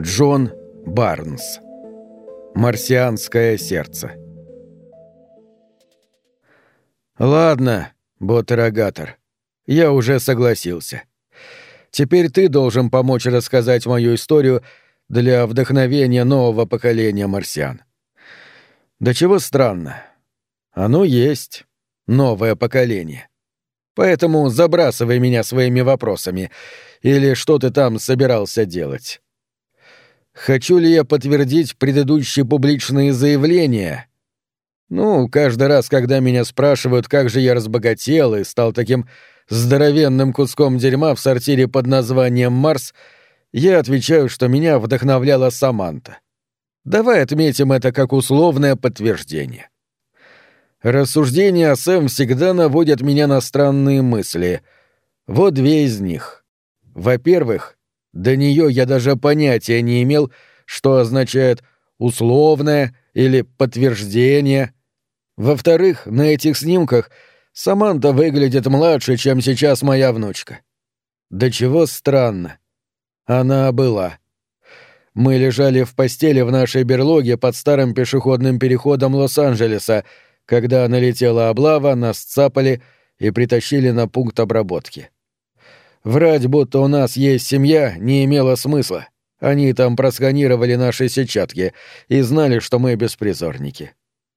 Джон Барнс. Марсианское сердце. Ладно, ботерогатор. Я уже согласился. Теперь ты должен помочь рассказать мою историю для вдохновения нового поколения марсиан. Да чего странно. Оно есть. Новое поколение. Поэтому забрасывай меня своими вопросами. Или что ты там собирался делать? Хочу ли я подтвердить предыдущие публичные заявления? Ну, каждый раз, когда меня спрашивают, как же я разбогател и стал таким здоровенным куском дерьма в сортире под названием «Марс», я отвечаю, что меня вдохновляла Саманта. Давай отметим это как условное подтверждение. Рассуждения о Сэм всегда наводят меня на странные мысли. Вот две из них. Во-первых, до нее я даже понятия не имел, что означает «условное» или «подтверждение». Во-вторых, на этих снимках Саманта выглядит младше, чем сейчас моя внучка. Да чего странно. Она была. Мы лежали в постели в нашей берлоге под старым пешеходным переходом Лос-Анджелеса, когда налетела облава, нас цапали и притащили на пункт обработки. Врать, будто у нас есть семья, не имело смысла. Они там просканировали наши сетчатки и знали, что мы беспризорники.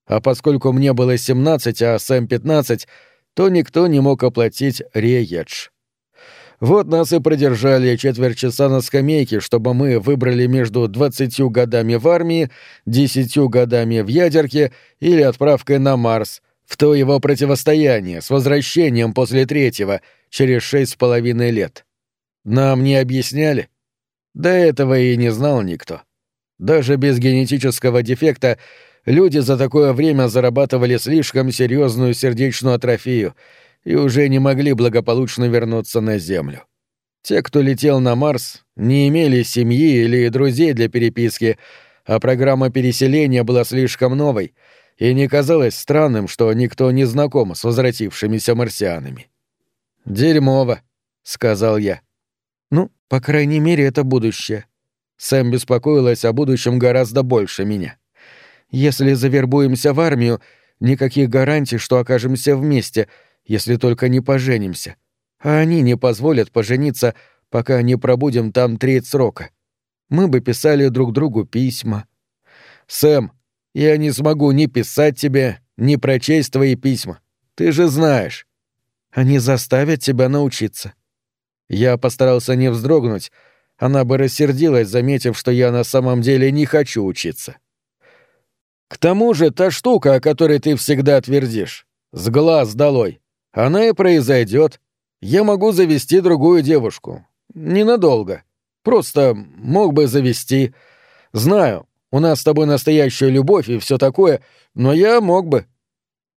А поскольку мне было 17, а Сэм 15, то никто не мог оплатить реедж. Вот нас и продержали четверть часа на скамейке, чтобы мы выбрали между двадцатью годами в армии, десятью годами в ядерке или отправкой на Марс, в то его противостояние с возвращением после третьего, через шесть с половиной лет. Нам не объясняли? До этого и не знал никто. Даже без генетического дефекта люди за такое время зарабатывали слишком серьезную сердечную атрофию — и уже не могли благополучно вернуться на Землю. Те, кто летел на Марс, не имели семьи или друзей для переписки, а программа переселения была слишком новой, и не казалось странным, что никто не знаком с возвратившимися марсианами. «Дерьмово», — сказал я. «Ну, по крайней мере, это будущее». Сэм беспокоилась о будущем гораздо больше меня. «Если завербуемся в армию, никаких гарантий, что окажемся вместе — если только не поженимся. А они не позволят пожениться, пока не пробудем там треть срока. Мы бы писали друг другу письма. Сэм, я не смогу ни писать тебе, ни прочесть твои письма. Ты же знаешь. Они заставят тебя научиться. Я постарался не вздрогнуть. Она бы рассердилась, заметив, что я на самом деле не хочу учиться. К тому же та штука, о которой ты всегда твердишь, с глаз долой. Она и произойдет. Я могу завести другую девушку. Ненадолго. Просто мог бы завести. Знаю, у нас с тобой настоящая любовь и все такое, но я мог бы.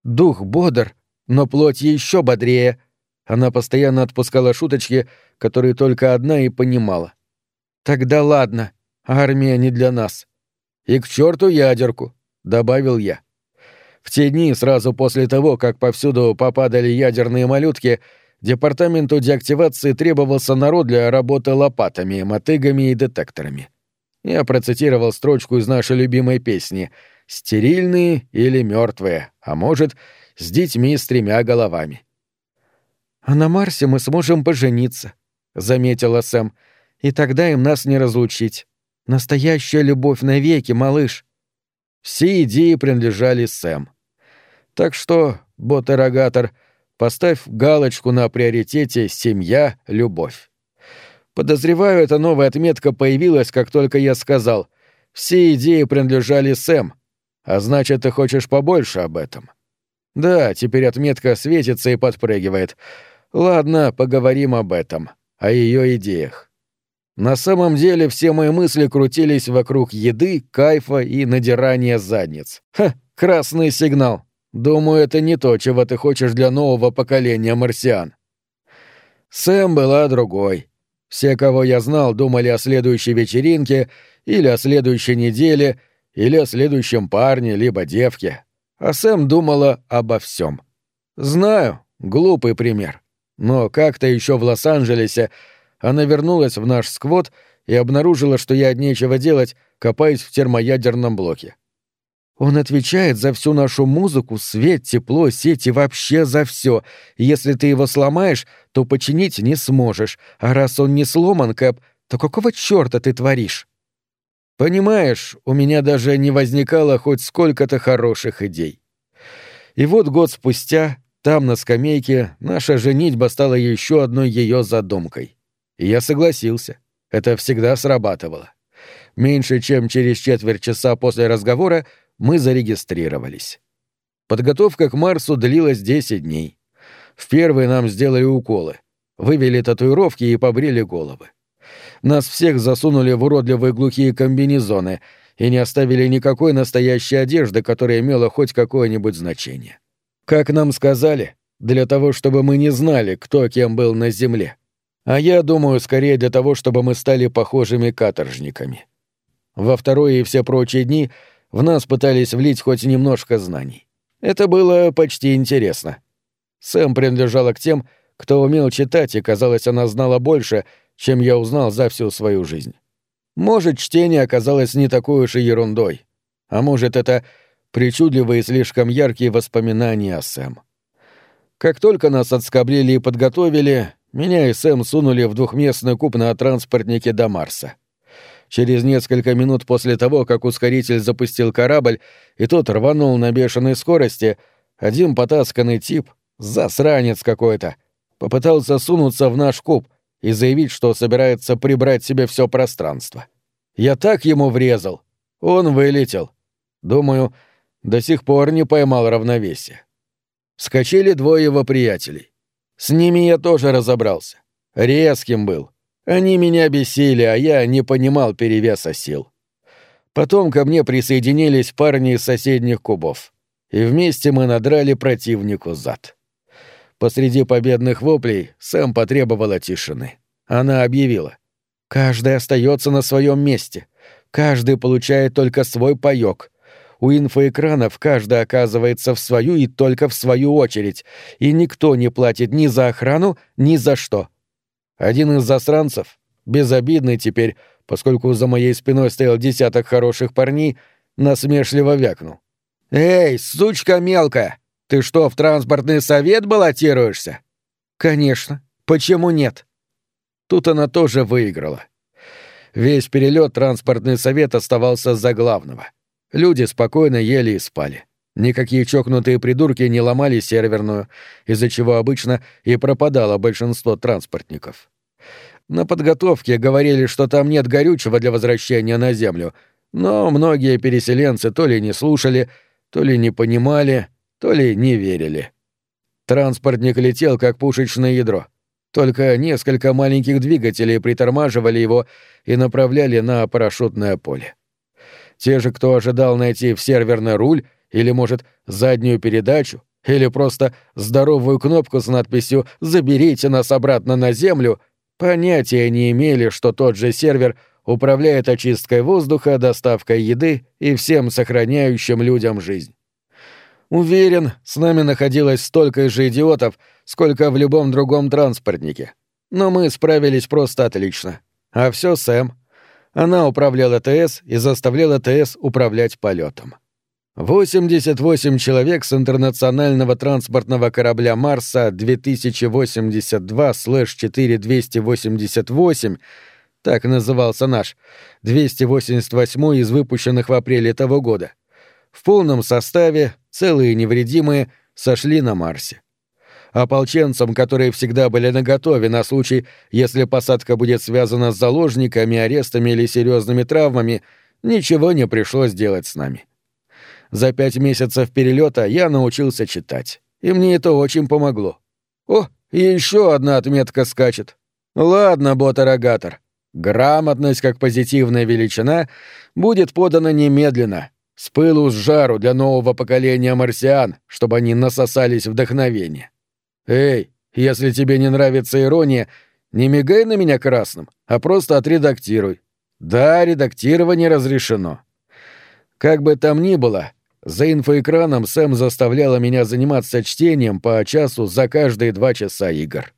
Дух бодр, но плоть еще бодрее. Она постоянно отпускала шуточки, которые только одна и понимала. Тогда ладно, армия не для нас. И к черту ядерку, добавил я. В те дни, сразу после того, как повсюду попадали ядерные малютки, департаменту деактивации требовался народ для работы лопатами, мотыгами и детекторами. Я процитировал строчку из нашей любимой песни «Стерильные или мертвые, а может, с детьми с тремя головами». «А на Марсе мы сможем пожениться», — заметила Сэм, — «и тогда им нас не разлучить. Настоящая любовь навеки, малыш». Все идеи принадлежали Сэм. Так что, ботерогатор, поставь галочку на приоритете «семья, любовь». Подозреваю, эта новая отметка появилась, как только я сказал. Все идеи принадлежали Сэм, а значит, ты хочешь побольше об этом. Да, теперь отметка светится и подпрыгивает. Ладно, поговорим об этом, о ее идеях. На самом деле все мои мысли крутились вокруг еды, кайфа и надирания задниц. Ха, красный сигнал. Думаю, это не то, чего ты хочешь для нового поколения марсиан. Сэм была другой. Все, кого я знал, думали о следующей вечеринке или о следующей неделе, или о следующем парне, либо девке. А Сэм думала обо всем. Знаю, глупый пример. Но как-то еще в Лос-Анджелесе она вернулась в наш сквот и обнаружила, что я от нечего делать, копаясь в термоядерном блоке. Он отвечает за всю нашу музыку, свет, тепло, сети, вообще за все. Если ты его сломаешь, то починить не сможешь. А раз он не сломан, Кэп, то какого чёрта ты творишь? Понимаешь, у меня даже не возникало хоть сколько-то хороших идей. И вот год спустя, там, на скамейке, наша женитьба стала еще одной ее задумкой. И я согласился. Это всегда срабатывало. Меньше чем через четверть часа после разговора мы зарегистрировались. Подготовка к Марсу длилась 10 дней. В первый нам сделали уколы, вывели татуировки и побрили головы. Нас всех засунули в уродливые глухие комбинезоны и не оставили никакой настоящей одежды, которая имела хоть какое-нибудь значение. Как нам сказали, для того, чтобы мы не знали, кто кем был на Земле. А я думаю, скорее для того, чтобы мы стали похожими каторжниками. Во второй и все прочие дни в нас пытались влить хоть немножко знаний. Это было почти интересно. Сэм принадлежала к тем, кто умел читать, и, казалось, она знала больше, чем я узнал за всю свою жизнь. Может, чтение оказалось не такой уж и ерундой. А может, это причудливые и слишком яркие воспоминания о Сэм. Как только нас отскоблили и подготовили, меня и Сэм сунули в двухместный куб на транспортнике до Марса. Через несколько минут после того, как ускоритель запустил корабль, и тот рванул на бешеной скорости, один потасканный тип, засранец какой-то, попытался сунуться в наш куб и заявить, что собирается прибрать себе все пространство. Я так ему врезал. Он вылетел. Думаю, до сих пор не поймал равновесие. Вскочили двое его приятелей. С ними я тоже разобрался. Резким был. Они меня бесили, а я не понимал перевеса сил. Потом ко мне присоединились парни из соседних кубов. И вместе мы надрали противнику зад. Посреди победных воплей Сэм потребовала тишины. Она объявила. «Каждый остается на своем месте. Каждый получает только свой паёк. У инфоэкранов каждый оказывается в свою и только в свою очередь, и никто не платит ни за охрану, ни за что. Один из засранцев, безобидный теперь, поскольку за моей спиной стоял десяток хороших парней, насмешливо вякнул. «Эй, сучка мелкая, ты что, в транспортный совет баллотируешься?» «Конечно. Почему нет?» Тут она тоже выиграла. Весь перелет транспортный совет оставался за главного. Люди спокойно ели и спали. Никакие чокнутые придурки не ломали серверную, из-за чего обычно и пропадало большинство транспортников. На подготовке говорили, что там нет горючего для возвращения на Землю, но многие переселенцы то ли не слушали, то ли не понимали, то ли не верили. Транспортник летел как пушечное ядро. Только несколько маленьких двигателей притормаживали его и направляли на парашютное поле. Те же, кто ожидал найти в серверный руль, или, может, заднюю передачу? Или просто здоровую кнопку с надписью «Заберите нас обратно на Землю» понятия не имели, что тот же сервер управляет очисткой воздуха, доставкой еды и всем сохраняющим людям жизнь. Уверен, с нами находилось столько же идиотов, сколько в любом другом транспортнике. Но мы справились просто отлично. А все Сэм. Она управляла ТС и заставляла ТС управлять полетом. 88 человек с интернационального транспортного корабля Марса 2082-4288, так назывался наш, 288 из выпущенных в апреле того года, в полном составе, целые и невредимые, сошли на Марсе. Ополченцам, которые всегда были наготове на случай, если посадка будет связана с заложниками, арестами или серьезными травмами, ничего не пришлось делать с нами. — за пять месяцев перелета я научился читать, и мне это очень помогло. О, еще одна отметка скачет. Ладно, бот-арогатор. Грамотность как позитивная величина будет подана немедленно, с пылу с жару для нового поколения марсиан, чтобы они насосались вдохновения. Эй, если тебе не нравится ирония, не мигай на меня красным, а просто отредактируй. Да, редактирование разрешено. Как бы там ни было, за инфоэкраном Сэм заставляла меня заниматься чтением по часу за каждые два часа игр.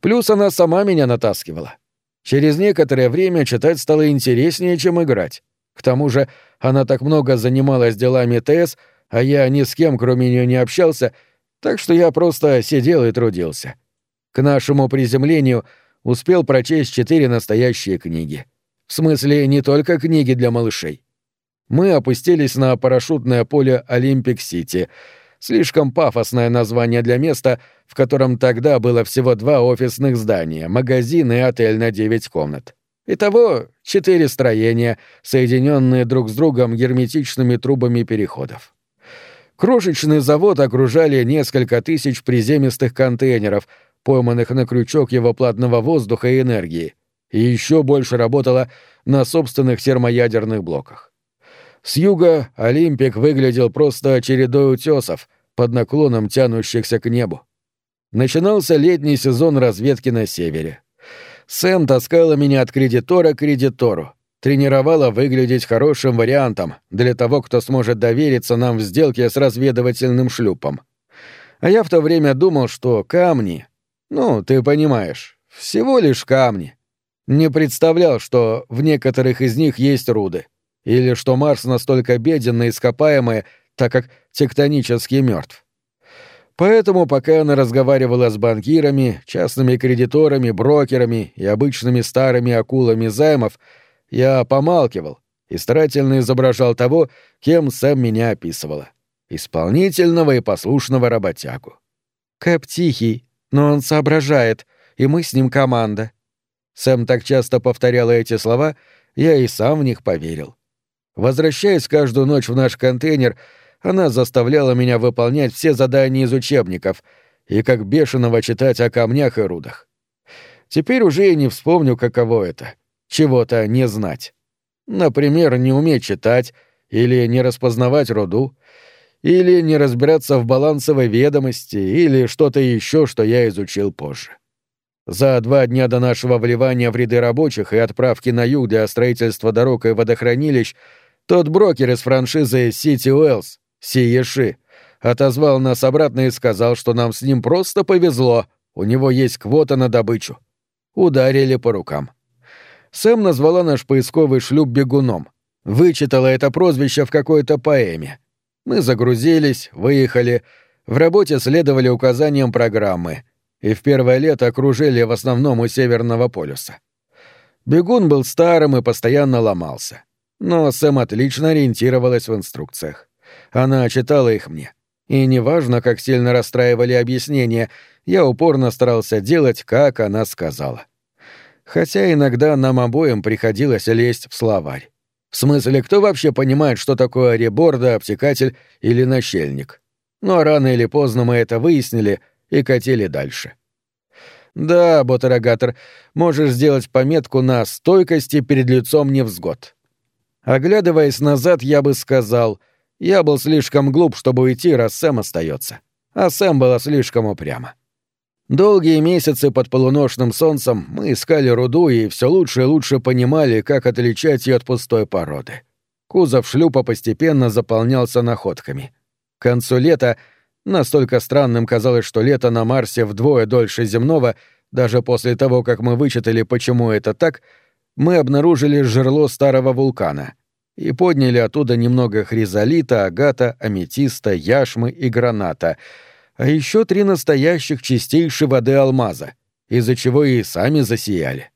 Плюс она сама меня натаскивала. Через некоторое время читать стало интереснее, чем играть. К тому же она так много занималась делами ТС, а я ни с кем, кроме нее, не общался, так что я просто сидел и трудился. К нашему приземлению успел прочесть четыре настоящие книги. В смысле, не только книги для малышей. Мы опустились на парашютное поле Олимпик-Сити. Слишком пафосное название для места, в котором тогда было всего два офисных здания, магазин и отель на девять комнат. Итого четыре строения, соединенные друг с другом герметичными трубами переходов. Крошечный завод окружали несколько тысяч приземистых контейнеров, пойманных на крючок его платного воздуха и энергии, и еще больше работало на собственных термоядерных блоках. С юга Олимпик выглядел просто чередой утесов, под наклоном тянущихся к небу. Начинался летний сезон разведки на севере. Сэм таскала меня от кредитора к кредитору, тренировала выглядеть хорошим вариантом для того, кто сможет довериться нам в сделке с разведывательным шлюпом. А я в то время думал, что камни... Ну, ты понимаешь, всего лишь камни. Не представлял, что в некоторых из них есть руды. Или что Марс настолько беден на ископаемые, так как тектонически мертв. Поэтому, пока она разговаривала с банкирами, частными кредиторами, брокерами и обычными старыми акулами займов, я помалкивал и старательно изображал того, кем Сэм меня описывала. Исполнительного и послушного работягу. Кэп тихий, но он соображает, и мы с ним команда. Сэм так часто повторяла эти слова, я и сам в них поверил. Возвращаясь каждую ночь в наш контейнер, она заставляла меня выполнять все задания из учебников и как бешеного читать о камнях и рудах. Теперь уже я не вспомню, каково это — чего-то не знать. Например, не уметь читать или не распознавать руду, или не разбираться в балансовой ведомости, или что-то еще, что я изучил позже. За два дня до нашего вливания в ряды рабочих и отправки на юг для строительства дорог и водохранилищ тот брокер из франшизы City Wells Сиеши, отозвал нас обратно и сказал, что нам с ним просто повезло, у него есть квота на добычу. Ударили по рукам. Сэм назвала наш поисковый шлюп бегуном. Вычитала это прозвище в какой-то поэме. Мы загрузились, выехали, в работе следовали указаниям программы и в первое лето окружили в основном у Северного полюса. Бегун был старым и постоянно ломался. Но Сэм отлично ориентировалась в инструкциях. Она читала их мне. И неважно, как сильно расстраивали объяснения, я упорно старался делать, как она сказала. Хотя иногда нам обоим приходилось лезть в словарь. В смысле, кто вообще понимает, что такое реборда, обтекатель или нащельник? Но рано или поздно мы это выяснили и катили дальше. Да, ботерогатор, можешь сделать пометку на стойкости перед лицом невзгод. Оглядываясь назад, я бы сказал, я был слишком глуп, чтобы уйти, раз Сэм остается. А Сэм была слишком упряма. Долгие месяцы под полуношным солнцем мы искали руду и все лучше и лучше понимали, как отличать ее от пустой породы. Кузов шлюпа постепенно заполнялся находками. К концу лета настолько странным казалось, что лето на Марсе вдвое дольше земного, даже после того, как мы вычитали, почему это так, мы обнаружили жерло старого вулкана — и подняли оттуда немного хризолита, агата, аметиста, яшмы и граната, а еще три настоящих чистейшей воды алмаза, из-за чего и сами засияли.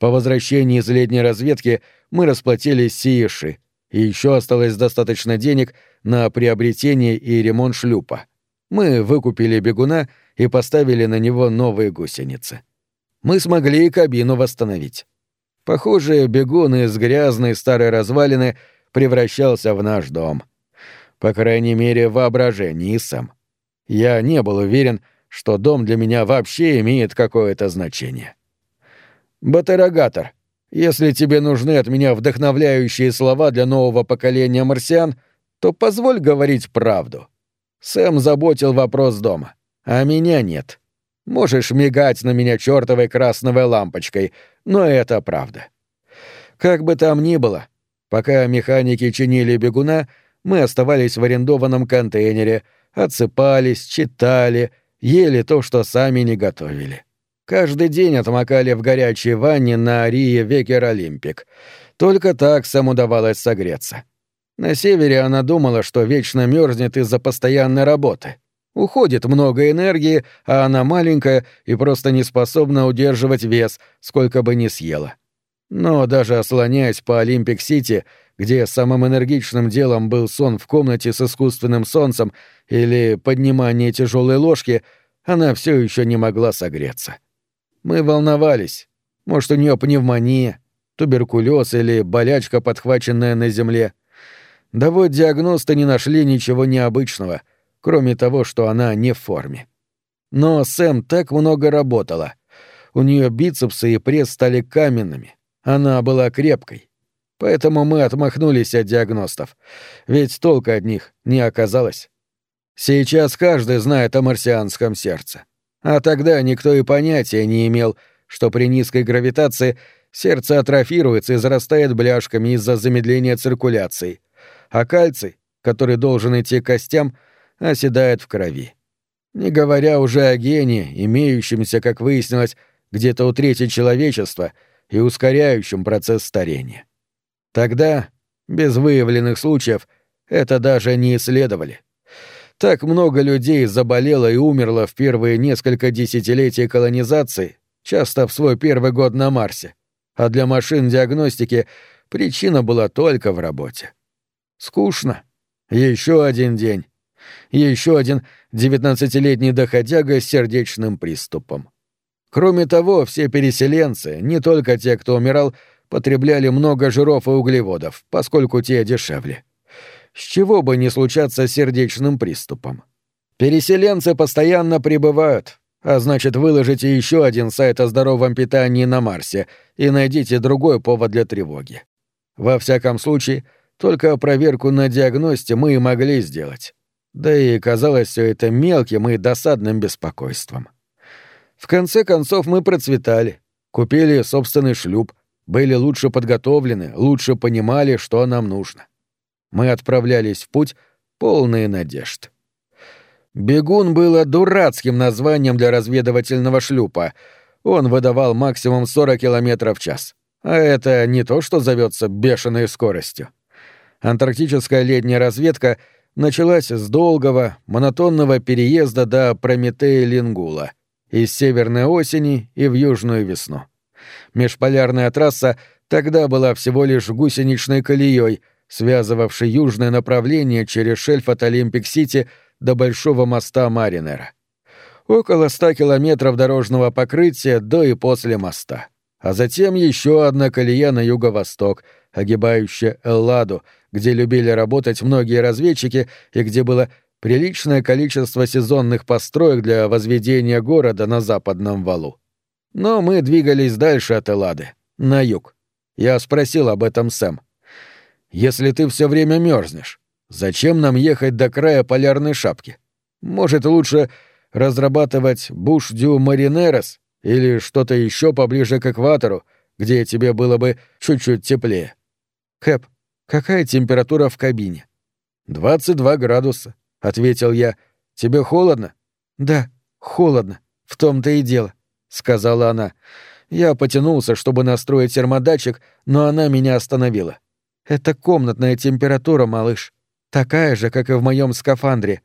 По возвращении из летней разведки мы расплатились сиеши, и еще осталось достаточно денег на приобретение и ремонт шлюпа. Мы выкупили бегуна и поставили на него новые гусеницы. Мы смогли и кабину восстановить. Похоже, бегун из грязной старой развалины превращался в наш дом. По крайней мере, в воображении сам. Я не был уверен, что дом для меня вообще имеет какое-то значение. Батерогатор, если тебе нужны от меня вдохновляющие слова для нового поколения марсиан, то позволь говорить правду. Сэм заботил вопрос дома, а меня нет. Можешь мигать на меня чертовой красновой лампочкой, но это правда. Как бы там ни было, пока механики чинили бегуна, мы оставались в арендованном контейнере, отсыпались, читали, ели то, что сами не готовили. Каждый день отмокали в горячей ванне на Арие Векер Олимпик. Только так Сэм удавалось согреться. На севере она думала, что вечно мерзнет из-за постоянной работы. Уходит много энергии, а она маленькая и просто не способна удерживать вес, сколько бы ни съела. Но даже слоняясь по Олимпик-Сити, где самым энергичным делом был сон в комнате с искусственным солнцем или поднимание тяжелой ложки, она все еще не могла согреться. Мы волновались. Может, у нее пневмония, туберкулез или болячка, подхваченная на земле. Да вот диагносты не нашли ничего необычного, кроме того, что она не в форме. Но Сэм так много работала. У нее бицепсы и пресс стали каменными. Она была крепкой. Поэтому мы отмахнулись от диагностов. Ведь толка от них не оказалось. Сейчас каждый знает о марсианском сердце. А тогда никто и понятия не имел, что при низкой гравитации сердце атрофируется и зарастает бляшками из-за замедления циркуляции — а кальций, который должен идти к костям, оседает в крови. Не говоря уже о гене, имеющемся, как выяснилось, где-то у трети человечества и ускоряющем процесс старения. Тогда, без выявленных случаев, это даже не исследовали. Так много людей заболело и умерло в первые несколько десятилетий колонизации, часто в свой первый год на Марсе, а для машин диагностики причина была только в работе. Скучно. Еще один день. Еще один девятнадцатилетний доходяга с сердечным приступом. Кроме того, все переселенцы, не только те, кто умирал, потребляли много жиров и углеводов, поскольку те дешевле. С чего бы не случаться сердечным приступом? Переселенцы постоянно прибывают, а значит, выложите еще один сайт о здоровом питании на Марсе и найдите другой повод для тревоги. Во всяком случае, только проверку на диагности мы и могли сделать. Да и казалось все это мелким и досадным беспокойством. В конце концов мы процветали, купили собственный шлюп, были лучше подготовлены, лучше понимали, что нам нужно. Мы отправлялись в путь, полные надежд. «Бегун» было дурацким названием для разведывательного шлюпа. Он выдавал максимум 40 км в час. А это не то, что зовется бешеной скоростью антарктическая летняя разведка началась с долгого, монотонного переезда до Прометея-Лингула, из северной осени и в южную весну. Межполярная трасса тогда была всего лишь гусеничной колеей, связывавшей южное направление через шельф от Олимпик-Сити до большого моста Маринера. Около ста километров дорожного покрытия до и после моста. А затем еще одна колея на юго-восток, огибающая Элладу — где любили работать многие разведчики и где было приличное количество сезонных построек для возведения города на западном валу. Но мы двигались дальше от Эллады, на юг. Я спросил об этом Сэм. «Если ты все время мерзнешь, зачем нам ехать до края полярной шапки? Может, лучше разрабатывать Буш-дю-Маринерес или что-то еще поближе к экватору, где тебе было бы чуть-чуть теплее?» «Кэп, Какая температура в кабине? «Двадцать два градуса», — ответил я. «Тебе холодно?» «Да, холодно. В том-то и дело», — сказала она. Я потянулся, чтобы настроить термодатчик, но она меня остановила. «Это комнатная температура, малыш. Такая же, как и в моем скафандре.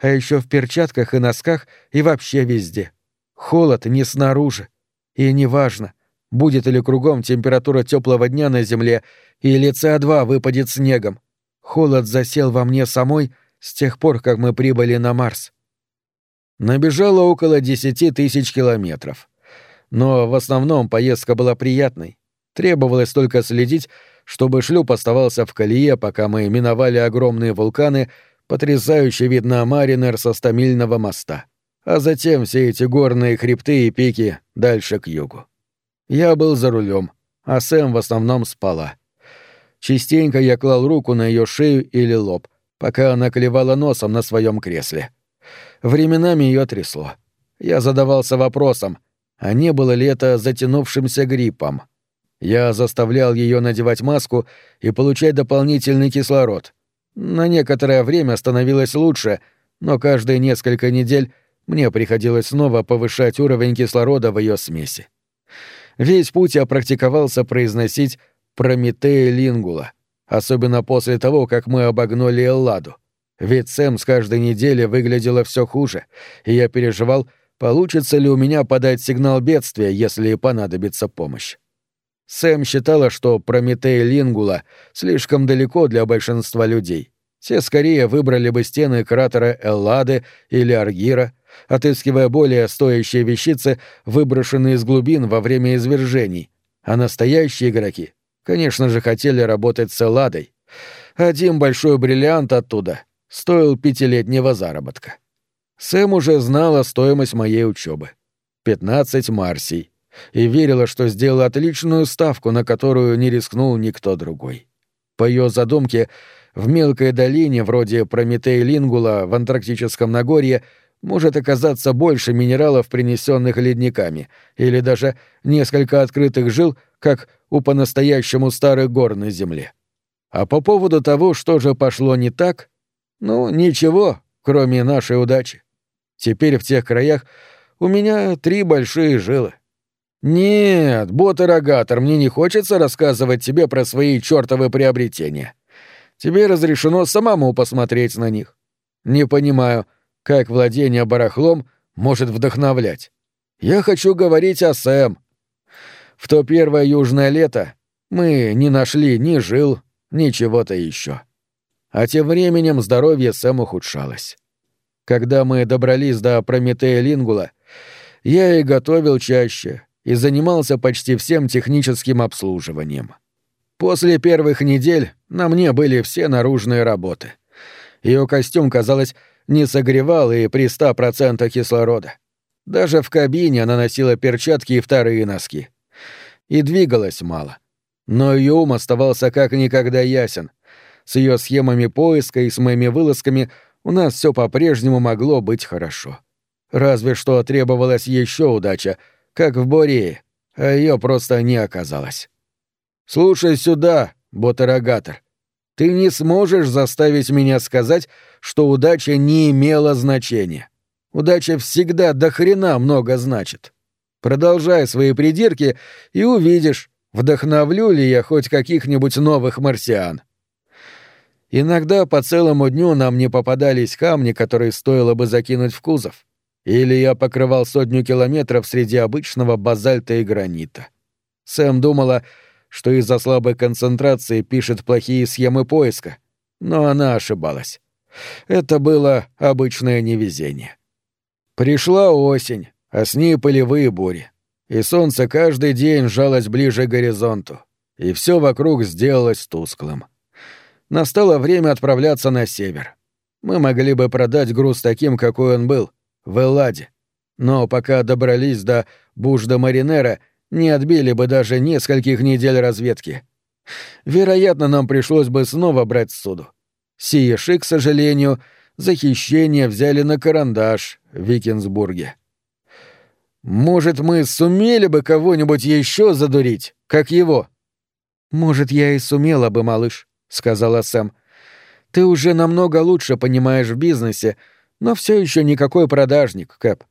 А еще в перчатках и носках и вообще везде. Холод не снаружи. И неважно, будет ли кругом температура теплого дня на Земле или СО2 выпадет снегом. Холод засел во мне самой с тех пор, как мы прибыли на Марс. Набежало около десяти тысяч километров. Но в основном поездка была приятной. Требовалось только следить, чтобы шлюп оставался в колее, пока мы миновали огромные вулканы, потрясающий вид на Маринер со стамильного моста. А затем все эти горные хребты и пики дальше к югу. Я был за рулем, а Сэм в основном спала. Частенько я клал руку на ее шею или лоб, пока она клевала носом на своем кресле. Временами ее трясло. Я задавался вопросом, а не было ли это затянувшимся гриппом. Я заставлял ее надевать маску и получать дополнительный кислород. На некоторое время становилось лучше, но каждые несколько недель мне приходилось снова повышать уровень кислорода в ее смеси. Весь путь я практиковался произносить «Прометея лингула», особенно после того, как мы обогнули Элладу. Ведь Сэм с каждой недели выглядела все хуже, и я переживал, получится ли у меня подать сигнал бедствия, если понадобится помощь. Сэм считала, что Прометея Лингула слишком далеко для большинства людей. Все скорее выбрали бы стены кратера Эллады или Аргира, отыскивая более стоящие вещицы, выброшенные из глубин во время извержений. А настоящие игроки, конечно же, хотели работать с Элладой. Один большой бриллиант оттуда стоил пятилетнего заработка. Сэм уже знала стоимость моей учебы. 15 марсий и верила, что сделала отличную ставку, на которую не рискнул никто другой. По ее задумке, в мелкой долине, вроде Прометей Лингула в Антарктическом Нагорье, может оказаться больше минералов, принесенных ледниками, или даже несколько открытых жил, как у по-настоящему старых гор на Земле. А по поводу того, что же пошло не так, ну, ничего, кроме нашей удачи. Теперь в тех краях у меня три большие жилы. «Нет, бот-эрогатор, мне не хочется рассказывать тебе про свои чёртовы приобретения. Тебе разрешено самому посмотреть на них. Не понимаю, как владение барахлом может вдохновлять. Я хочу говорить о Сэм. В то первое южное лето мы не нашли ни жил, ни чего-то еще. А тем временем здоровье Сэм ухудшалось. Когда мы добрались до Прометея Лингула, я и готовил чаще, и занимался почти всем техническим обслуживанием. После первых недель на мне были все наружные работы. Ее костюм, казалось, не согревал и при 100% кислорода. Даже в кабине она носила перчатки и вторые носки. И двигалась мало. Но ее ум оставался как никогда ясен. С ее схемами поиска и с моими вылазками у нас все по-прежнему могло быть хорошо. Разве что требовалась еще удача — как в Борее, а ее просто не оказалось. «Слушай сюда, ботерогатор. Ты не сможешь заставить меня сказать, что удача не имела значения. Удача всегда до хрена много значит. Продолжай свои придирки и увидишь, вдохновлю ли я хоть каких-нибудь новых марсиан. Иногда по целому дню нам не попадались камни, которые стоило бы закинуть в кузов. Или я покрывал сотню километров среди обычного базальта и гранита. Сэм думала, что из-за слабой концентрации пишет плохие схемы поиска, но она ошибалась. Это было обычное невезение. Пришла осень, а с ней полевые бури, и солнце каждый день жалось ближе к горизонту, и все вокруг сделалось тусклым. Настало время отправляться на север. Мы могли бы продать груз таким, какой он был — в Элладе. Но пока добрались до Бужда-Маринера, не отбили бы даже нескольких недель разведки. Вероятно, нам пришлось бы снова брать суду. Сиеши, к сожалению, за хищение взяли на карандаш в Викинсбурге. Может, мы сумели бы кого-нибудь еще задурить, как его? Может, я и сумела бы, малыш, сказала Сэм. Ты уже намного лучше понимаешь в бизнесе, но все еще никакой продажник, Кэп.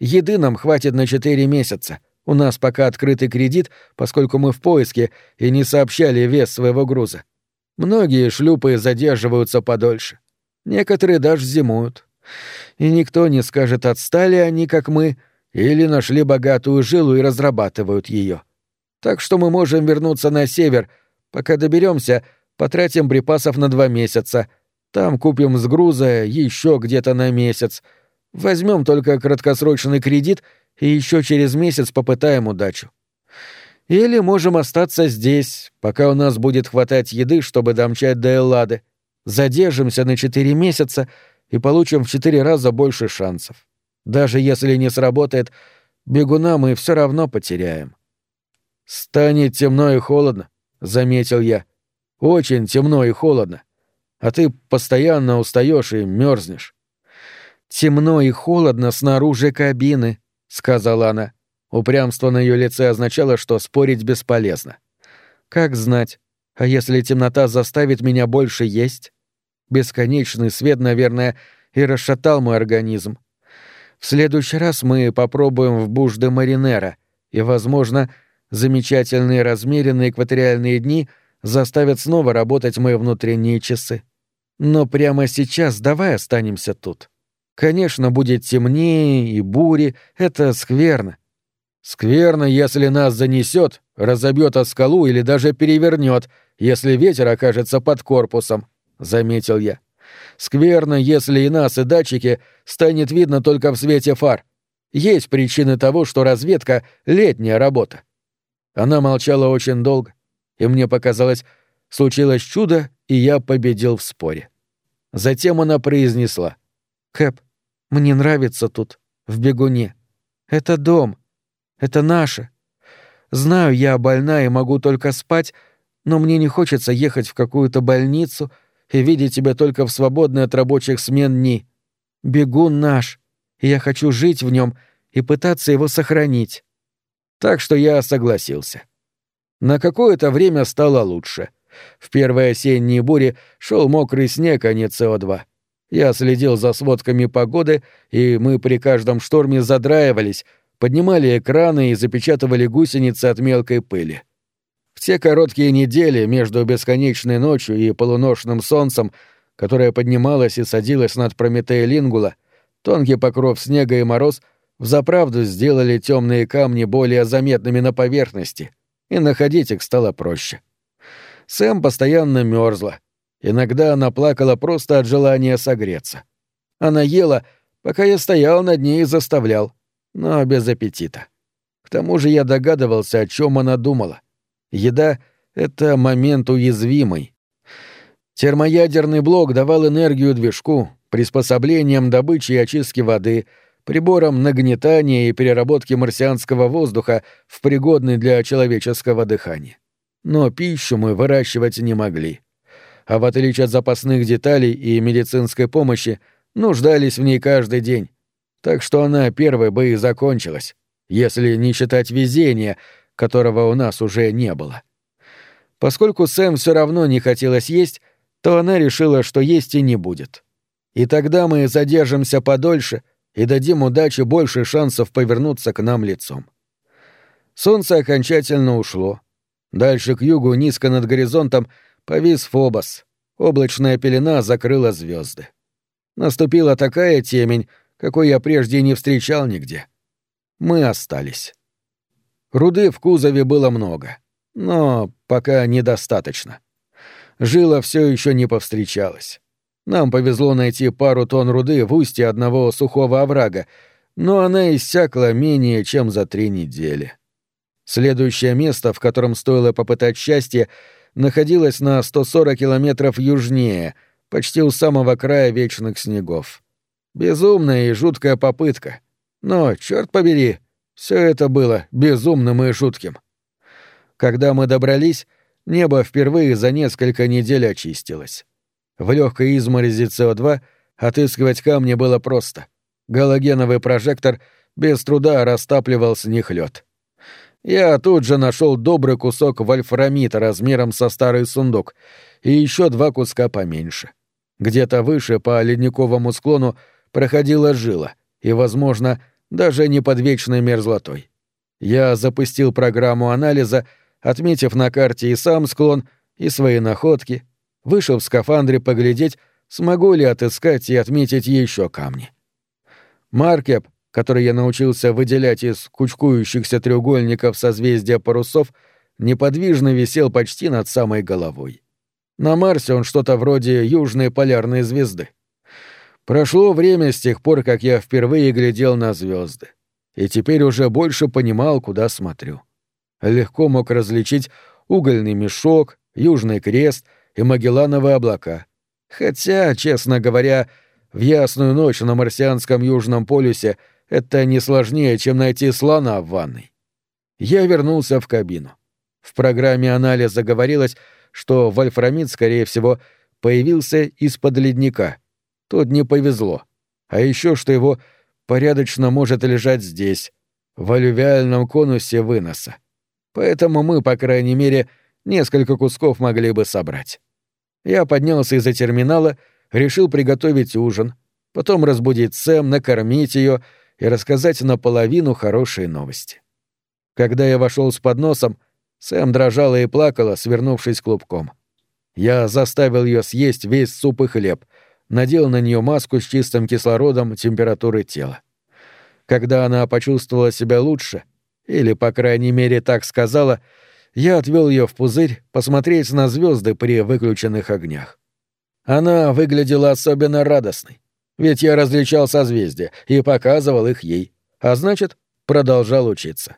Еды нам хватит на четыре месяца. У нас пока открытый кредит, поскольку мы в поиске и не сообщали вес своего груза. Многие шлюпы задерживаются подольше. Некоторые даже зимуют. И никто не скажет, отстали они, как мы, или нашли богатую жилу и разрабатывают ее. Так что мы можем вернуться на север. Пока доберемся, потратим припасов на два месяца — там купим с груза еще где-то на месяц. Возьмем только краткосрочный кредит и еще через месяц попытаем удачу. Или можем остаться здесь, пока у нас будет хватать еды, чтобы домчать до Эллады. Задержимся на четыре месяца и получим в четыре раза больше шансов. Даже если не сработает, бегуна мы все равно потеряем. «Станет темно и холодно», — заметил я. «Очень темно и холодно а ты постоянно устаешь и мерзнешь. Темно и холодно снаружи кабины, сказала она. Упрямство на ее лице означало, что спорить бесполезно. Как знать, а если темнота заставит меня больше есть? Бесконечный свет, наверное, и расшатал мой организм. В следующий раз мы попробуем в Буш-де-Маринера, и, возможно, замечательные размеренные экваториальные дни заставят снова работать мои внутренние часы. Но прямо сейчас давай останемся тут. Конечно, будет темнее и бури, это скверно. Скверно, если нас занесет, разобьет о скалу или даже перевернет, если ветер окажется под корпусом, заметил я. Скверно, если и нас, и датчики станет видно только в свете фар. Есть причины того, что разведка — летняя работа. Она молчала очень долго, и мне показалось, случилось чудо, и я победил в споре. Затем она произнесла. «Кэп, мне нравится тут, в бегуне. Это дом. Это наше. Знаю, я больна и могу только спать, но мне не хочется ехать в какую-то больницу и видеть тебя только в свободные от рабочих смен дни. Бегун наш, и я хочу жить в нем и пытаться его сохранить. Так что я согласился. На какое-то время стало лучше. В первые осенние бури шел мокрый снег, а не СО2. Я следил за сводками погоды, и мы при каждом шторме задраивались, поднимали экраны и запечатывали гусеницы от мелкой пыли. В те короткие недели между бесконечной ночью и полуношным солнцем, которое поднималось и садилось над Прометея Лингула, тонкий покров снега и мороз взаправду сделали темные камни более заметными на поверхности, и находить их стало проще. Сэм постоянно мерзла. Иногда она плакала просто от желания согреться. Она ела, пока я стоял над ней и заставлял — но без аппетита. К тому же я догадывался, о чем она думала. Еда — это момент уязвимый. Термоядерный блок давал энергию движку, приспособлениям добычи и очистки воды, приборам нагнетания и переработки марсианского воздуха в пригодный для человеческого дыхания. Но пищу мы выращивать не могли. А в отличие от запасных деталей и медицинской помощи, нуждались в ней каждый день, так что она первой бы и закончилась, если не считать везения, которого у нас уже не было. Поскольку Сэм все равно не хотелось есть, то она решила, что есть и не будет. И тогда мы задержимся подольше и дадим удаче больше шансов повернуться к нам лицом. Солнце окончательно ушло. Дальше к югу, низко над горизонтом, повис Фобос. Облачная пелена закрыла звезды. Наступила такая темень, какой я прежде не встречал нигде. Мы остались. Руды в кузове было много, но пока недостаточно. Жила все еще не повстречалась. Нам повезло найти пару тонн руды в устье одного сухого оврага, но она иссякла менее чем за три недели. Следующее место, в котором стоило попытать счастье, находилось на 140 километров южнее, почти у самого края вечных снегов. Безумная и жуткая попытка. Но, черт побери, все это было безумным и жутким. Когда мы добрались, небо впервые за несколько недель очистилось. В легкой изморози СО2 отыскивать камни было просто. Галогеновый прожектор без труда растапливал с них лед. Я тут же нашел добрый кусок вольфрамита размером со старый сундук и еще два куска поменьше. Где-то выше по ледниковому склону проходила жила, и, возможно, даже не под вечной мерзлотой. Я запустил программу анализа, отметив на карте и сам склон, и свои находки, вышел в скафандре поглядеть, смогу ли отыскать и отметить еще камни. Маркеп, который я научился выделять из кучкующихся треугольников созвездия парусов, неподвижно висел почти над самой головой. На Марсе он что-то вроде южной полярной звезды. Прошло время с тех пор, как я впервые глядел на звезды, и теперь уже больше понимал, куда смотрю. Легко мог различить угольный мешок, южный крест и Магеллановые облака. Хотя, честно говоря, в ясную ночь на марсианском южном полюсе это не сложнее, чем найти слона в ванной. Я вернулся в кабину. В программе анализа говорилось, что вольфрамид, скорее всего, появился из-под ледника — Тут не повезло. А еще что его порядочно может лежать здесь, в алювиальном конусе выноса. Поэтому мы, по крайней мере, несколько кусков могли бы собрать. Я поднялся из-за терминала, решил приготовить ужин, потом разбудить Сэм, накормить ее и рассказать наполовину хорошие новости. Когда я вошел с подносом, Сэм дрожала и плакала, свернувшись клубком. Я заставил ее съесть весь суп и хлеб, надел на нее маску с чистым кислородом температуры тела. Когда она почувствовала себя лучше, или, по крайней мере, так сказала, я отвел ее в пузырь посмотреть на звезды при выключенных огнях. Она выглядела особенно радостной, ведь я различал созвездия и показывал их ей, а значит, продолжал учиться.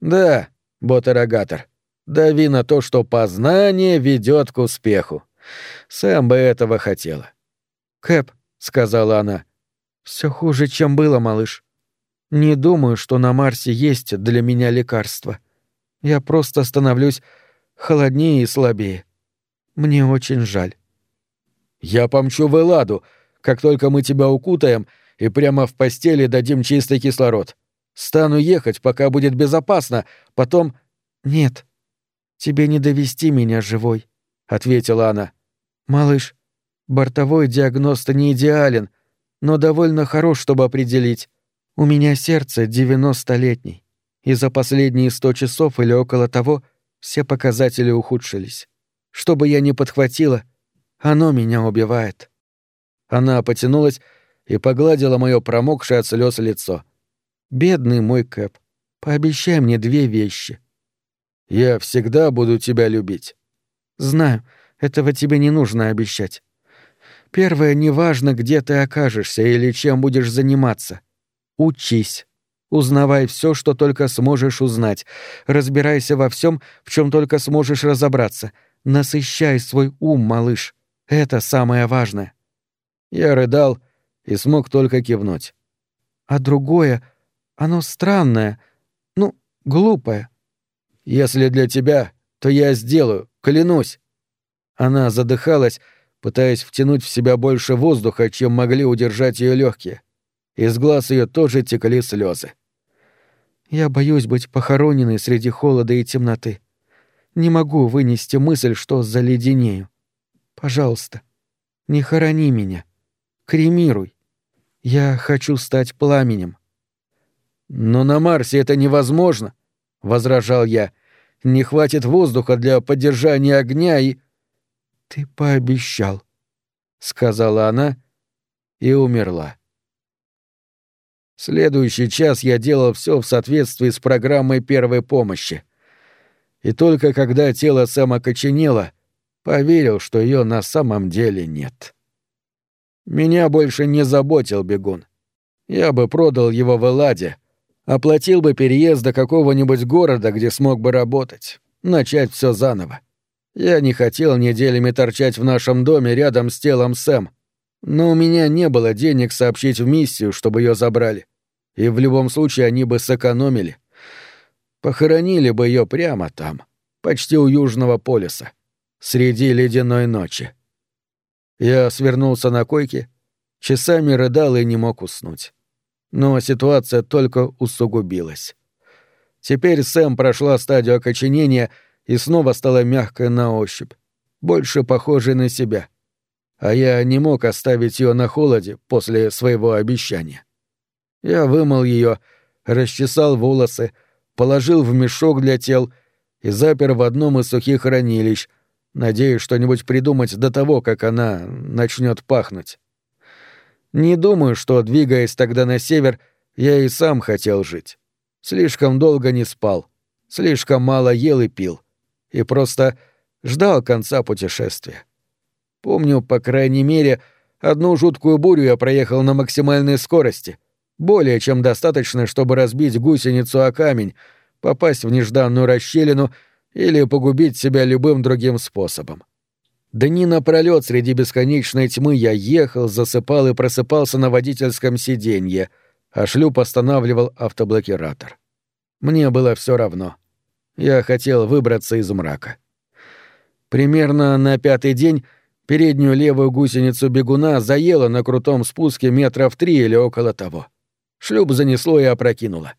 Да, ботерогатор, дави на то, что познание ведет к успеху. Сэм бы этого хотела. Кэп, сказала она, все хуже, чем было, малыш. Не думаю, что на Марсе есть для меня лекарство. Я просто становлюсь холоднее и слабее. Мне очень жаль. Я помчу в Эладу, как только мы тебя укутаем и прямо в постели дадим чистый кислород. Стану ехать, пока будет безопасно, потом... Нет, тебе не довести меня живой, ответила она. Малыш, бортовой диагноз не идеален, но довольно хорош, чтобы определить. У меня сердце девяностолетний, и за последние сто часов или около того все показатели ухудшились. Что бы я ни подхватила, оно меня убивает. Она потянулась и погладила мое промокшее от слез лицо. Бедный мой Кэп, пообещай мне две вещи. Я всегда буду тебя любить. Знаю, этого тебе не нужно обещать. Первое, неважно, где ты окажешься или чем будешь заниматься — Учись. Узнавай все, что только сможешь узнать. Разбирайся во всем, в чем только сможешь разобраться. Насыщай свой ум, малыш. Это самое важное. Я рыдал и смог только кивнуть. А другое, оно странное, ну, глупое. Если для тебя, то я сделаю, клянусь. Она задыхалась, пытаясь втянуть в себя больше воздуха, чем могли удержать ее легкие. Из глаз ее тоже текли слезы. «Я боюсь быть похороненной среди холода и темноты. Не могу вынести мысль, что заледенею. Пожалуйста, не хорони меня. Кремируй. Я хочу стать пламенем». «Но на Марсе это невозможно», — возражал я. «Не хватит воздуха для поддержания огня и...» «Ты пообещал», — сказала она и умерла. Следующий час я делал все в соответствии с программой первой помощи. И только когда тело Сэма коченело, поверил, что ее на самом деле нет. Меня больше не заботил бегун. Я бы продал его в Эладе, оплатил бы переезд до какого-нибудь города, где смог бы работать, начать все заново. Я не хотел неделями торчать в нашем доме рядом с телом Сэм, но у меня не было денег сообщить в миссию, чтобы ее забрали и в любом случае они бы сэкономили. Похоронили бы ее прямо там, почти у Южного полюса, среди ледяной ночи. Я свернулся на койке, часами рыдал и не мог уснуть. Но ситуация только усугубилась. Теперь Сэм прошла стадию окоченения и снова стала мягкой на ощупь, больше похожей на себя. А я не мог оставить ее на холоде после своего обещания. Я вымыл ее, расчесал волосы, положил в мешок для тел и запер в одном из сухих хранилищ, надеясь что-нибудь придумать до того, как она начнет пахнуть. Не думаю, что, двигаясь тогда на север, я и сам хотел жить. Слишком долго не спал, слишком мало ел и пил, и просто ждал конца путешествия. Помню, по крайней мере, одну жуткую бурю я проехал на максимальной скорости — более чем достаточно, чтобы разбить гусеницу о камень, попасть в нежданную расщелину или погубить себя любым другим способом. Дни напролёт среди бесконечной тьмы я ехал, засыпал и просыпался на водительском сиденье, а шлюп останавливал автоблокиратор. Мне было все равно. Я хотел выбраться из мрака. Примерно на пятый день переднюю левую гусеницу бегуна заело на крутом спуске метров три или около того. Шлюп занесло и опрокинуло.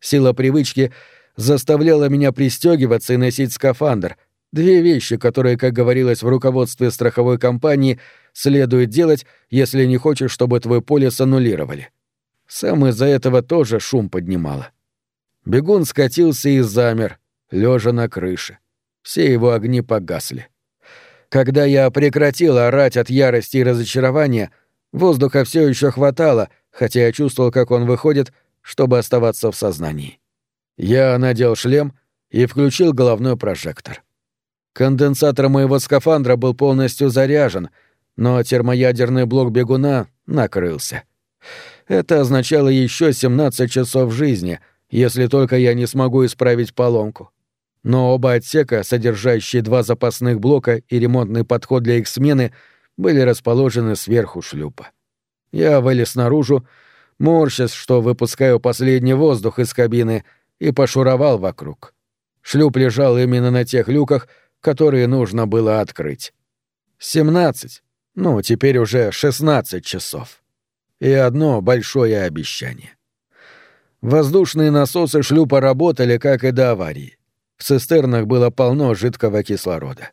Сила привычки заставляла меня пристегиваться и носить скафандр. Две вещи, которые, как говорилось в руководстве страховой компании, следует делать, если не хочешь, чтобы твой полис аннулировали. Сэм из-за этого тоже шум поднимала. Бегун скатился и замер, лежа на крыше. Все его огни погасли. Когда я прекратил орать от ярости и разочарования, воздуха все еще хватало, хотя я чувствовал, как он выходит, чтобы оставаться в сознании. Я надел шлем и включил головной прожектор. Конденсатор моего скафандра был полностью заряжен, но термоядерный блок бегуна накрылся. Это означало еще 17 часов жизни, если только я не смогу исправить поломку. Но оба отсека, содержащие два запасных блока и ремонтный подход для их смены, были расположены сверху шлюпа. Я вылез наружу, морщась, что выпускаю последний воздух из кабины, и пошуровал вокруг. Шлюп лежал именно на тех люках, которые нужно было открыть. Семнадцать, ну, теперь уже шестнадцать часов. И одно большое обещание. Воздушные насосы шлюпа работали, как и до аварии. В цистернах было полно жидкого кислорода.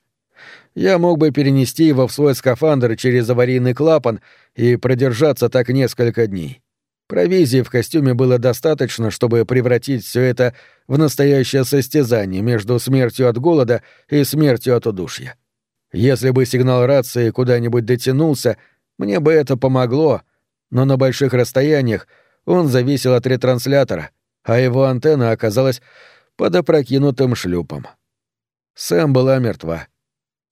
Я мог бы перенести его в свой скафандр через аварийный клапан и продержаться так несколько дней. Провизии в костюме было достаточно, чтобы превратить все это в настоящее состязание между смертью от голода и смертью от удушья. Если бы сигнал рации куда-нибудь дотянулся, мне бы это помогло, но на больших расстояниях он зависел от ретранслятора, а его антенна оказалась под опрокинутым шлюпом. Сэм была мертва.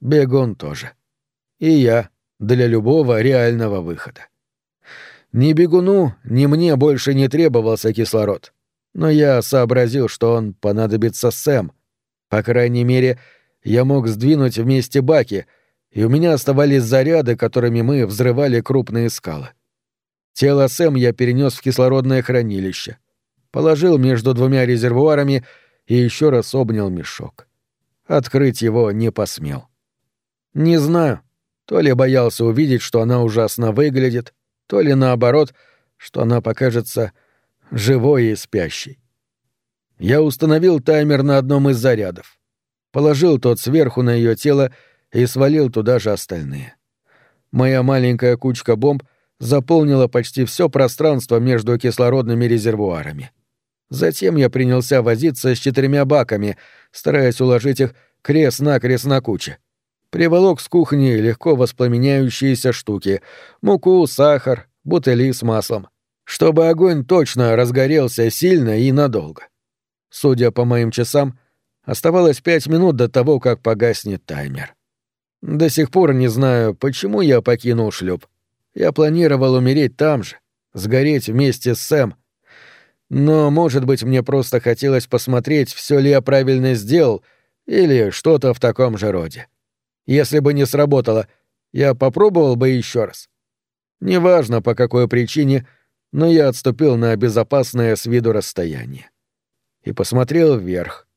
Бегун тоже. И я для любого реального выхода. Ни бегуну, ни мне больше не требовался кислород. Но я сообразил, что он понадобится Сэм. По крайней мере, я мог сдвинуть вместе баки, и у меня оставались заряды, которыми мы взрывали крупные скалы. Тело Сэм я перенес в кислородное хранилище. Положил между двумя резервуарами и еще раз обнял мешок. Открыть его не посмел. Не знаю, то ли боялся увидеть, что она ужасно выглядит, то ли наоборот, что она покажется живой и спящей. Я установил таймер на одном из зарядов. Положил тот сверху на ее тело и свалил туда же остальные. Моя маленькая кучка бомб заполнила почти все пространство между кислородными резервуарами. Затем я принялся возиться с четырьмя баками, стараясь уложить их крест-накрест на куче. Приволок с кухни легко воспламеняющиеся штуки — муку, сахар, бутыли с маслом. Чтобы огонь точно разгорелся сильно и надолго. Судя по моим часам, оставалось пять минут до того, как погаснет таймер. До сих пор не знаю, почему я покинул шлюп. Я планировал умереть там же, сгореть вместе с Сэм. Но, может быть, мне просто хотелось посмотреть, все ли я правильно сделал, или что-то в таком же роде. Если бы не сработало, я попробовал бы еще раз. Неважно, по какой причине, но я отступил на безопасное с виду расстояние. И посмотрел вверх,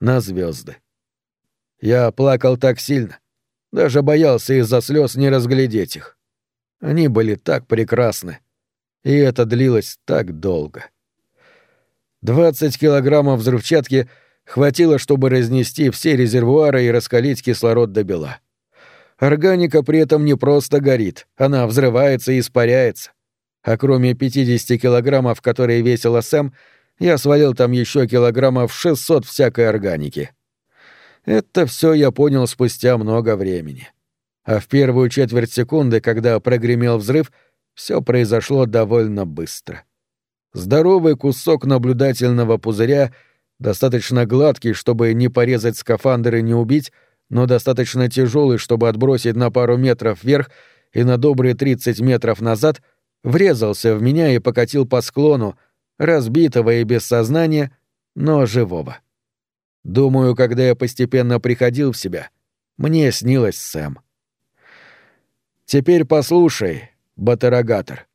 на звезды. Я плакал так сильно, даже боялся из-за слез не разглядеть их. Они были так прекрасны, и это длилось так долго. Двадцать килограммов взрывчатки — хватило, чтобы разнести все резервуары и раскалить кислород до бела. Органика при этом не просто горит, она взрывается и испаряется. А кроме 50 килограммов, которые весила Сэм, я свалил там еще килограммов 600 всякой органики. Это все я понял спустя много времени. А в первую четверть секунды, когда прогремел взрыв, все произошло довольно быстро. Здоровый кусок наблюдательного пузыря — достаточно гладкий, чтобы не порезать скафандр и не убить, но достаточно тяжелый, чтобы отбросить на пару метров вверх и на добрые 30 метров назад, врезался в меня и покатил по склону, разбитого и без сознания, но живого. Думаю, когда я постепенно приходил в себя, мне снилось Сэм. Теперь послушай, батарогатор.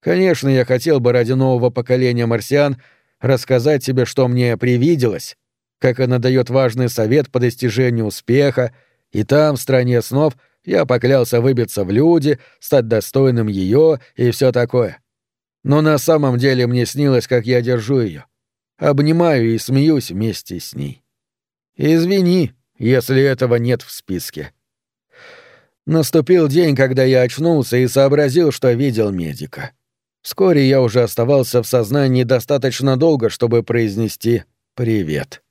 Конечно, я хотел бы ради нового поколения марсиан — рассказать тебе, что мне привиделось, как она дает важный совет по достижению успеха, и там, в стране снов, я поклялся выбиться в люди, стать достойным ее и все такое. Но на самом деле мне снилось, как я держу ее, обнимаю и смеюсь вместе с ней. Извини, если этого нет в списке. Наступил день, когда я очнулся и сообразил, что видел медика. Вскоре я уже оставался в сознании достаточно долго, чтобы произнести «привет».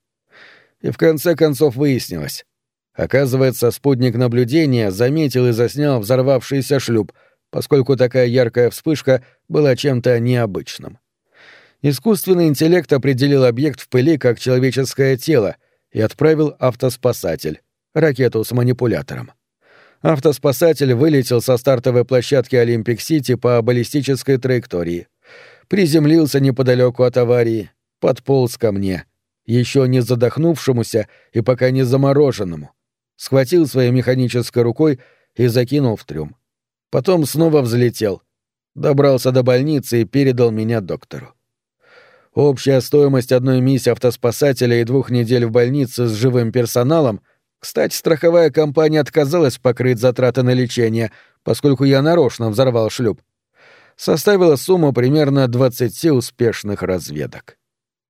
И в конце концов выяснилось. Оказывается, спутник наблюдения заметил и заснял взорвавшийся шлюп, поскольку такая яркая вспышка была чем-то необычным. Искусственный интеллект определил объект в пыли как человеческое тело и отправил автоспасатель, ракету с манипулятором. Автоспасатель вылетел со стартовой площадки Олимпик-Сити по баллистической траектории. Приземлился неподалеку от аварии, подполз ко мне, еще не задохнувшемуся и пока не замороженному. Схватил своей механической рукой и закинул в трюм. Потом снова взлетел. Добрался до больницы и передал меня доктору. Общая стоимость одной миссии автоспасателя и двух недель в больнице с живым персоналом — кстати, страховая компания отказалась покрыть затраты на лечение, поскольку я нарочно взорвал шлюп. Составила сумму примерно 20 успешных разведок.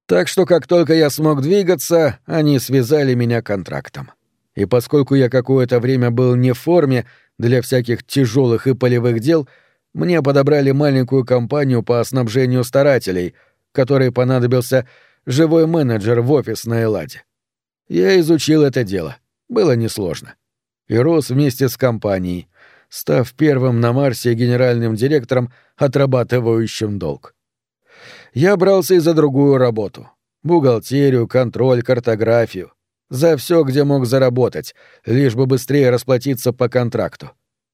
Так что как только я смог двигаться, они связали меня контрактом. И поскольку я какое-то время был не в форме для всяких тяжелых и полевых дел, мне подобрали маленькую компанию по снабжению старателей, которой понадобился живой менеджер в офисной Элладе. Я изучил это дело — было несложно. И рос вместе с компанией, став первым на Марсе генеральным директором, отрабатывающим долг. Я брался и за другую работу. Бухгалтерию, контроль, картографию. За все, где мог заработать, лишь бы быстрее расплатиться по контракту.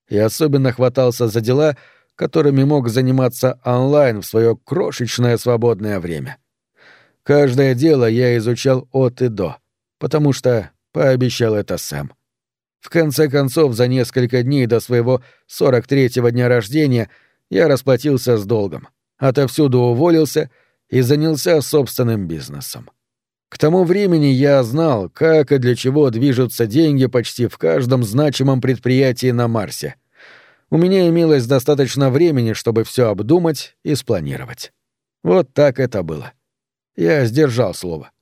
И особенно хватался за дела, которыми мог заниматься онлайн в свое крошечное свободное время. Каждое дело я изучал от и до, потому что пообещал это сам. В конце концов, за несколько дней до своего 43-го дня рождения я расплатился с долгом, отовсюду уволился и занялся собственным бизнесом. К тому времени я знал, как и для чего движутся деньги почти в каждом значимом предприятии на Марсе. У меня имелось достаточно времени, чтобы все обдумать и спланировать. Вот так это было. Я сдержал слово.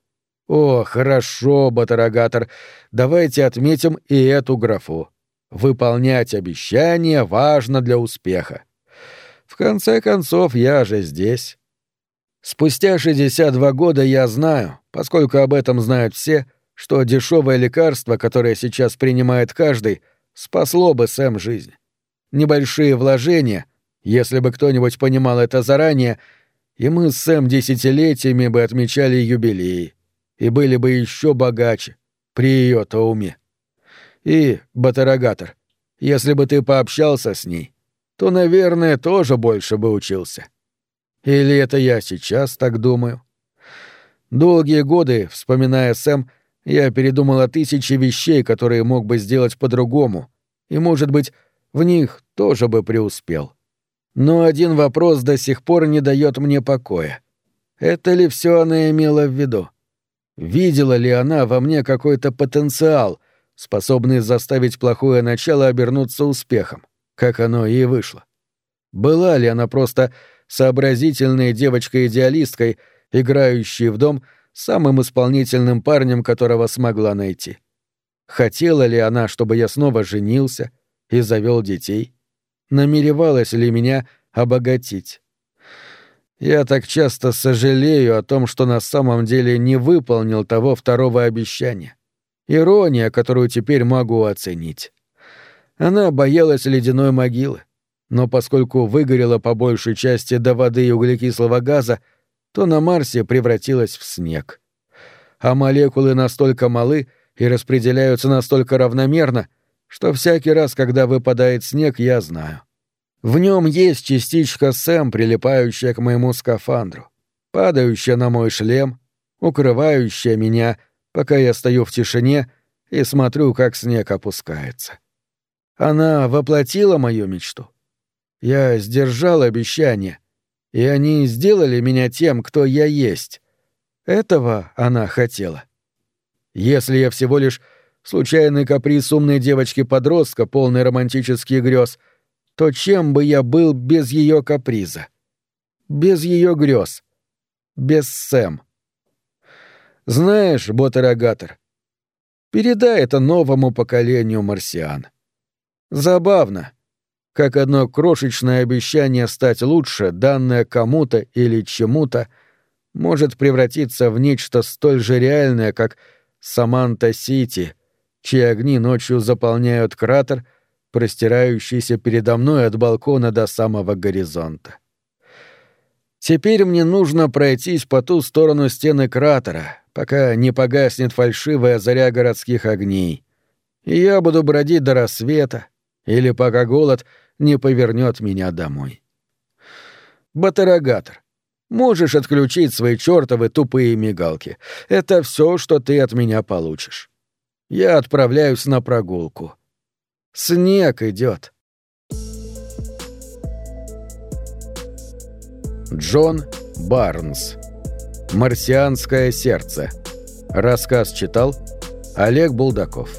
О, хорошо, Батарагатор, давайте отметим и эту графу. Выполнять обещания важно для успеха. В конце концов, я же здесь. Спустя 62 года я знаю, поскольку об этом знают все, что дешевое лекарство, которое сейчас принимает каждый, спасло бы Сэм жизнь. Небольшие вложения, если бы кто-нибудь понимал это заранее, и мы с Сэм десятилетиями бы отмечали юбилей и были бы еще богаче при ее-то уме. И, Батарагатор, если бы ты пообщался с ней, то, наверное, тоже больше бы учился. Или это я сейчас так думаю? Долгие годы, вспоминая Сэм, я передумал о тысяче вещей, которые мог бы сделать по-другому, и, может быть, в них тоже бы преуспел. Но один вопрос до сих пор не дает мне покоя. Это ли все она имела в виду? Видела ли она во мне какой-то потенциал, способный заставить плохое начало обернуться успехом, как оно и вышло? Была ли она просто сообразительной девочкой-идеалисткой, играющей в дом самым исполнительным парнем, которого смогла найти? Хотела ли она, чтобы я снова женился и завел детей? Намеревалась ли меня обогатить? Я так часто сожалею о том, что на самом деле не выполнил того второго обещания. Ирония, которую теперь могу оценить. Она боялась ледяной могилы, но поскольку выгорела по большей части до воды и углекислого газа, то на Марсе превратилась в снег. А молекулы настолько малы и распределяются настолько равномерно, что всякий раз, когда выпадает снег, я знаю. В нем есть частичка Сэм, прилипающая к моему скафандру, падающая на мой шлем, укрывающая меня, пока я стою в тишине и смотрю, как снег опускается. Она воплотила мою мечту. Я сдержал обещание, и они сделали меня тем, кто я есть. Этого она хотела. Если я всего лишь случайный каприз умной девочки-подростка, полный романтических грез — то чем бы я был без ее каприза? Без ее грез? Без Сэм? Знаешь, Ботарагатор, передай это новому поколению марсиан. Забавно. как одно крошечное обещание стать лучше, данное кому-то или чему-то, может превратиться в нечто столь же реальное, как Саманта-Сити, чьи огни ночью заполняют кратер, простирающийся передо мной от балкона до самого горизонта. Теперь мне нужно пройтись по ту сторону стены кратера, пока не погаснет фальшивая заря городских огней. И я буду бродить до рассвета, или пока голод не повернет меня домой. Батарогатор. Можешь отключить свои чертовы тупые мигалки. Это все, что ты от меня получишь. Я отправляюсь на прогулку. Снег идет. Джон Барнс. «Марсианское сердце». Рассказ читал Олег Булдаков.